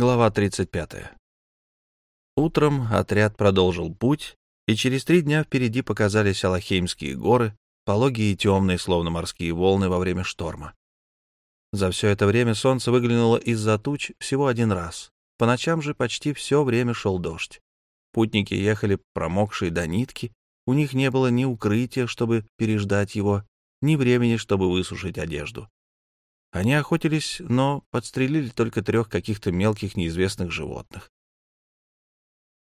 Глава 35. Утром отряд продолжил путь, и через три дня впереди показались Алахеймские горы, пологие и темные, словно морские волны во время шторма. За все это время солнце выглянуло из-за туч всего один раз. По ночам же почти все время шел дождь. Путники ехали промокшие до нитки, у них не было ни укрытия, чтобы переждать его, ни времени, чтобы высушить одежду. Они охотились, но подстрелили только трех каких-то мелких неизвестных животных.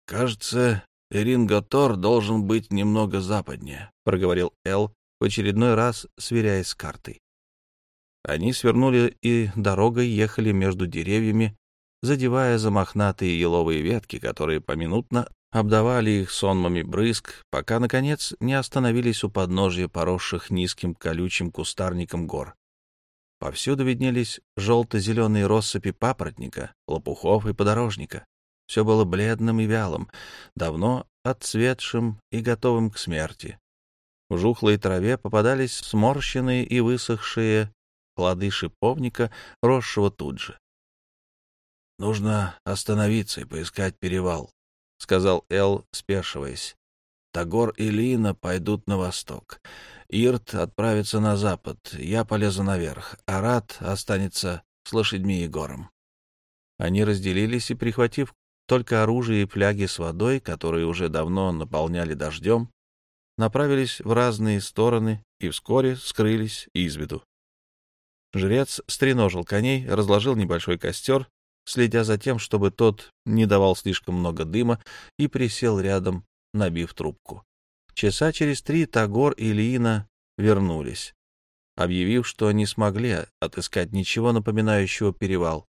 «Кажется, Эринготор должен быть немного западнее», — проговорил Эл, в очередной раз сверяясь с картой. Они свернули и дорогой ехали между деревьями, задевая за мохнатые еловые ветки, которые поминутно обдавали их сонмами брызг, пока, наконец, не остановились у подножья поросших низким колючим кустарником гор. Повсюду виднелись желто-зеленые россыпи папоротника, лопухов и подорожника. Все было бледным и вялым, давно отцветшим и готовым к смерти. В жухлой траве попадались сморщенные и высохшие плоды шиповника, росшего тут же. — Нужно остановиться и поискать перевал, — сказал Эл, спешиваясь. Тагор и Лина пойдут на восток. Ирт отправится на запад, я полезу наверх, а Рат останется с лошадьми гором. Они разделились и, прихватив только оружие и фляги с водой, которые уже давно наполняли дождем, направились в разные стороны и вскоре скрылись из виду. Жрец стреножил коней, разложил небольшой костер, следя за тем, чтобы тот не давал слишком много дыма, и присел рядом, набив трубку. Часа через три Тагор и Лиина вернулись, объявив, что не смогли отыскать ничего напоминающего перевал.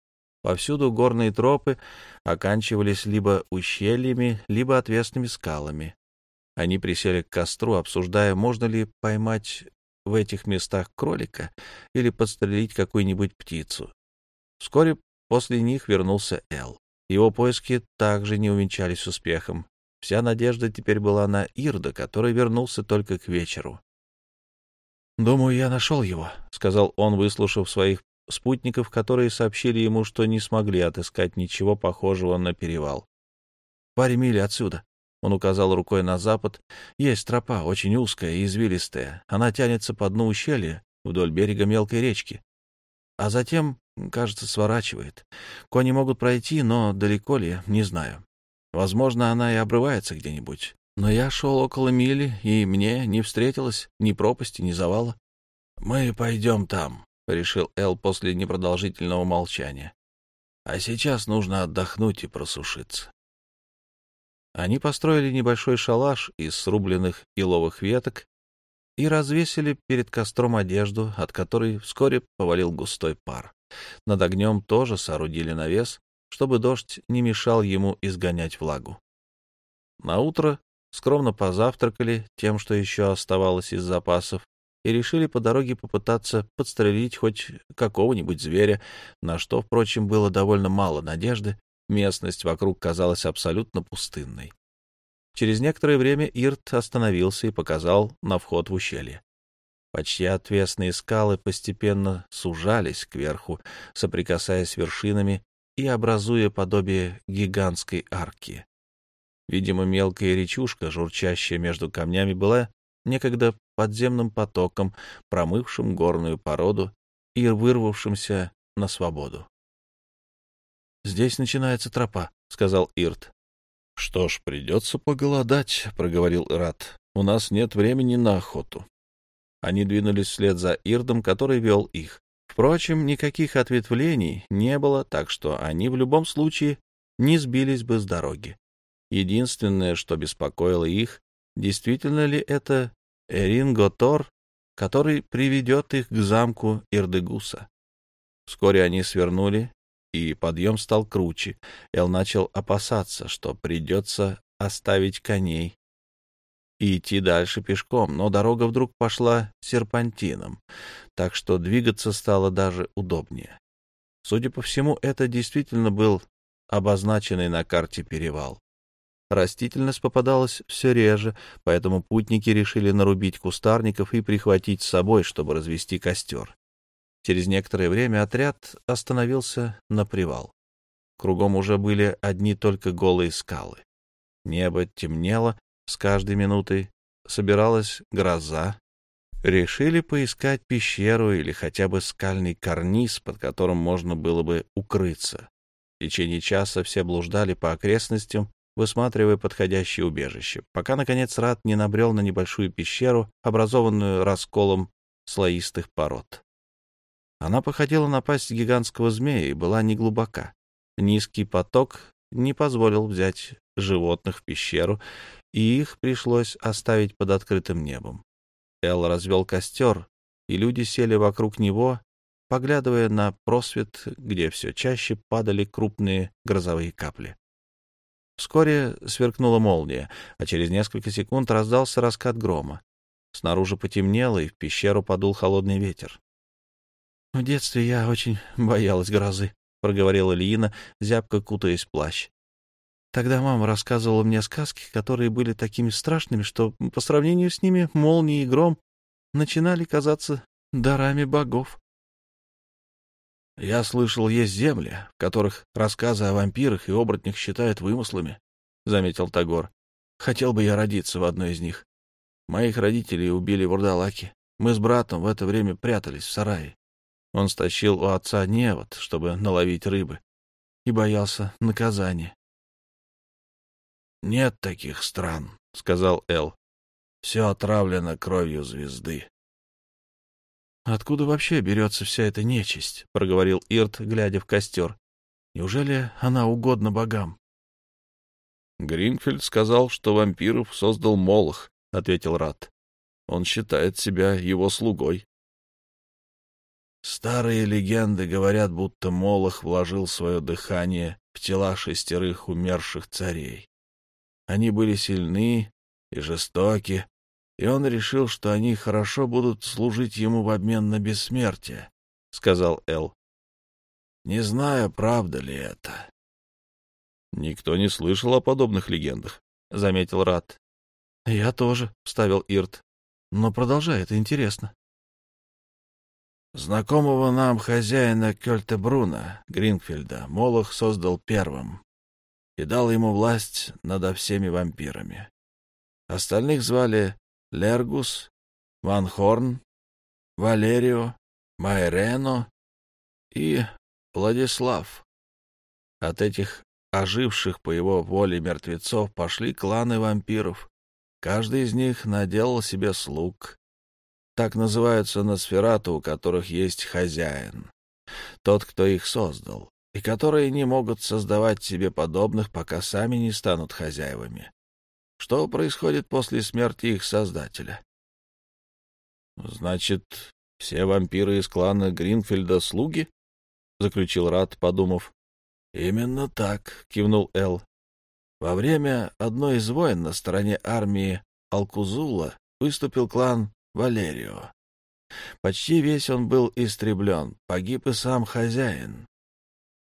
Повсюду горные тропы оканчивались либо ущельями, либо отвесными скалами. Они присели к костру, обсуждая, можно ли поймать в этих местах кролика или подстрелить какую-нибудь птицу. Вскоре после них вернулся Эл. Его поиски также не увенчались успехом. Вся надежда теперь была на Ирда, который вернулся только к вечеру. «Думаю, я нашел его», — сказал он, выслушав своих спутников, которые сообщили ему, что не смогли отыскать ничего похожего на перевал. «Паре мили отсюда», — он указал рукой на запад, — «есть тропа, очень узкая и извилистая. Она тянется по дну ущелья вдоль берега мелкой речки. А затем, кажется, сворачивает. Кони могут пройти, но далеко ли, не знаю. Возможно, она и обрывается где-нибудь. Но я шел около мили, и мне не встретилось ни пропасти, ни завала. — Мы пойдем там, — решил Эл после непродолжительного молчания. — А сейчас нужно отдохнуть и просушиться. Они построили небольшой шалаш из срубленных иловых веток и развесили перед костром одежду, от которой вскоре повалил густой пар. Над огнем тоже соорудили навес, чтобы дождь не мешал ему изгонять влагу. На утро скромно позавтракали тем, что еще оставалось из запасов, и решили по дороге попытаться подстрелить хоть какого-нибудь зверя, на что, впрочем, было довольно мало надежды, местность вокруг казалась абсолютно пустынной. Через некоторое время Ирт остановился и показал на вход в ущелье. Почти отвесные скалы постепенно сужались кверху, соприкасаясь вершинами и образуя подобие гигантской арки. Видимо, мелкая речушка, журчащая между камнями, была некогда подземным потоком, промывшим горную породу и вырвавшимся на свободу. «Здесь начинается тропа», — сказал Ирт. «Что ж, придется поголодать», — проговорил Ират. «У нас нет времени на охоту». Они двинулись вслед за Ирдом, который вел их. Впрочем, никаких ответвлений не было, так что они в любом случае не сбились бы с дороги. Единственное, что беспокоило их, действительно ли это Эринготор, который приведет их к замку Ирдегуса. Вскоре они свернули, и подъем стал круче. Эл начал опасаться, что придется оставить коней и идти дальше пешком, но дорога вдруг пошла серпантином, так что двигаться стало даже удобнее. Судя по всему, это действительно был обозначенный на карте перевал. Растительность попадалась все реже, поэтому путники решили нарубить кустарников и прихватить с собой, чтобы развести костер. Через некоторое время отряд остановился на привал. Кругом уже были одни только голые скалы. Небо темнело, с каждой минутой собиралась гроза. Решили поискать пещеру или хотя бы скальный карниз, под которым можно было бы укрыться. В течение часа все блуждали по окрестностям, высматривая подходящее убежище, пока, наконец, Рад не набрел на небольшую пещеру, образованную расколом слоистых пород. Она походила на пасть гигантского змея и была неглубока. Низкий поток не позволил взять животных в пещеру, и их пришлось оставить под открытым небом. Эл развел костер, и люди сели вокруг него, поглядывая на просвет, где все чаще падали крупные грозовые капли. Вскоре сверкнула молния, а через несколько секунд раздался раскат грома. Снаружи потемнело, и в пещеру подул холодный ветер. — В детстве я очень боялась грозы, — проговорила Лиина, зябко кутаясь в плащ. Тогда мама рассказывала мне сказки, которые были такими страшными, что по сравнению с ними молнии и гром начинали казаться дарами богов. Я слышал, есть земли, в которых рассказы о вампирах и оборотнях считают вымыслами, — заметил Тагор. Хотел бы я родиться в одной из них. Моих родителей убили вурдалаки. Мы с братом в это время прятались в сарае. Он стащил у отца невод, чтобы наловить рыбы, и боялся наказания. «Нет таких стран», — сказал Эл. «Все отравлено кровью звезды». «Откуда вообще берется вся эта нечисть?» — проговорил Ирт, глядя в костер. «Неужели она угодна богам?» «Гринфельд сказал, что вампиров создал Молох», — ответил Рат. «Он считает себя его слугой». Старые легенды говорят, будто Молох вложил свое дыхание в тела шестерых умерших царей. Они были сильны и жестоки, и он решил, что они хорошо будут служить ему в обмен на бессмертие, — сказал Эл. Не знаю, правда ли это. — Никто не слышал о подобных легендах, — заметил Рат. — Я тоже, — вставил Ирт. — Но продолжай, это интересно. Знакомого нам хозяина Кёльтебруна, Гринфельда, Молох создал первым и дал ему власть над всеми вампирами. Остальных звали Лергус, Ван Хорн, Валерио, Майрено и Владислав. От этих оживших по его воле мертвецов пошли кланы вампиров. Каждый из них наделал себе слуг. Так называются носфераты, у которых есть хозяин. Тот, кто их создал, и которые не могут создавать себе подобных, пока сами не станут хозяевами. Что происходит после смерти их создателя? — Значит, все вампиры из клана Гринфельда — слуги? — заключил Рат, подумав. — Именно так, — кивнул Эл. Во время одной из войн на стороне армии Алкузула выступил клан Валерио. Почти весь он был истреблен, погиб и сам хозяин.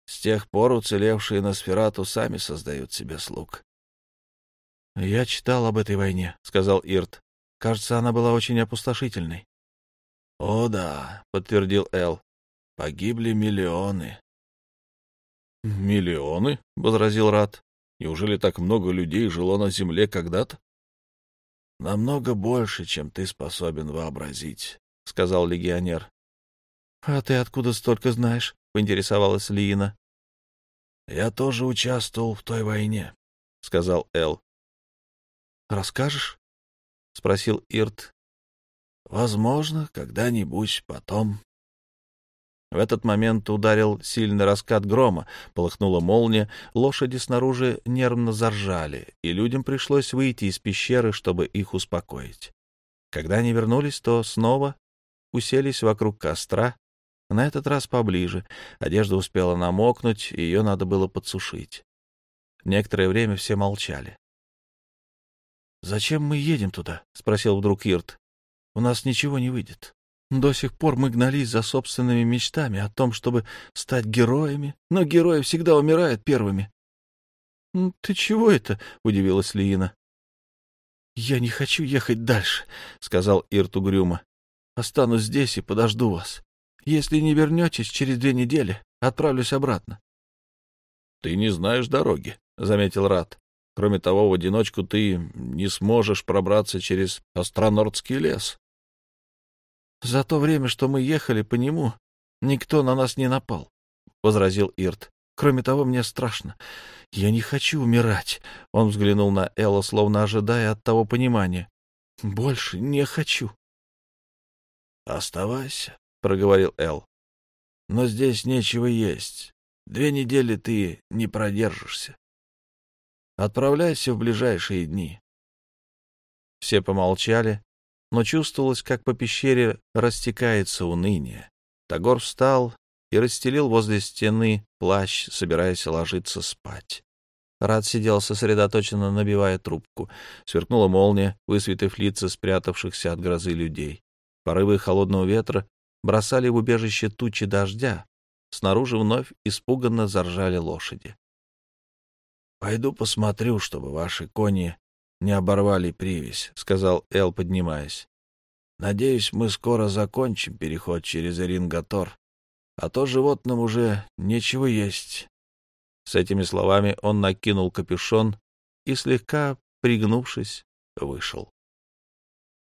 С тех пор уцелевшие на сферату сами создают себе слуг. — Я читал об этой войне, — сказал Ирт. — Кажется, она была очень опустошительной. — О да, — подтвердил Эл. — Погибли миллионы. — Миллионы? — возразил Рат. — Неужели так много людей жило на земле когда-то? — Намного больше, чем ты способен вообразить, — сказал легионер. — А ты откуда столько знаешь? — поинтересовалась Лиина. — Я тоже участвовал в той войне, — сказал Эл. Расскажешь? — спросил Ирт. — Возможно, когда-нибудь потом. В этот момент ударил сильный раскат грома, полыхнула молния, лошади снаружи нервно заржали, и людям пришлось выйти из пещеры, чтобы их успокоить. Когда они вернулись, то снова уселись вокруг костра, на этот раз поближе. Одежда успела намокнуть, ее надо было подсушить. Некоторое время все молчали. «Зачем мы едем туда?» — спросил вдруг Ирт. «У нас ничего не выйдет. До сих пор мы гнались за собственными мечтами о том, чтобы стать героями, но герои всегда умирают первыми». «Ты чего это?» — удивилась Лиина. «Я не хочу ехать дальше», — сказал Ирт угрюмо. «Останусь здесь и подожду вас. Если не вернетесь через две недели, отправлюсь обратно». ты не знаешь дороги, — заметил Рат. Кроме того, в одиночку ты не сможешь пробраться через Остронордский лес. — За то время, что мы ехали по нему, никто на нас не напал, — возразил Ирт. — Кроме того, мне страшно. Я не хочу умирать. Он взглянул на Элла, словно ожидая от того понимания. — Больше не хочу. — Оставайся, — проговорил Эл. — Но здесь нечего есть. Две недели ты не продержишься. Отправляйся в ближайшие дни. Все помолчали, но чувствовалось, как по пещере растекается уныние. Тагор встал и расстелил возле стены плащ, собираясь ложиться спать. Рад сидел сосредоточенно, набивая трубку. Сверкнула молния, высветив лица спрятавшихся от грозы людей. Порывы холодного ветра бросали в убежище тучи дождя. Снаружи вновь испуганно заржали лошади. — Пойду посмотрю, чтобы ваши кони не оборвали привязь, — сказал Эл, поднимаясь. — Надеюсь, мы скоро закончим переход через Эрингатор, а то животным уже нечего есть. С этими словами он накинул капюшон и, слегка пригнувшись, вышел.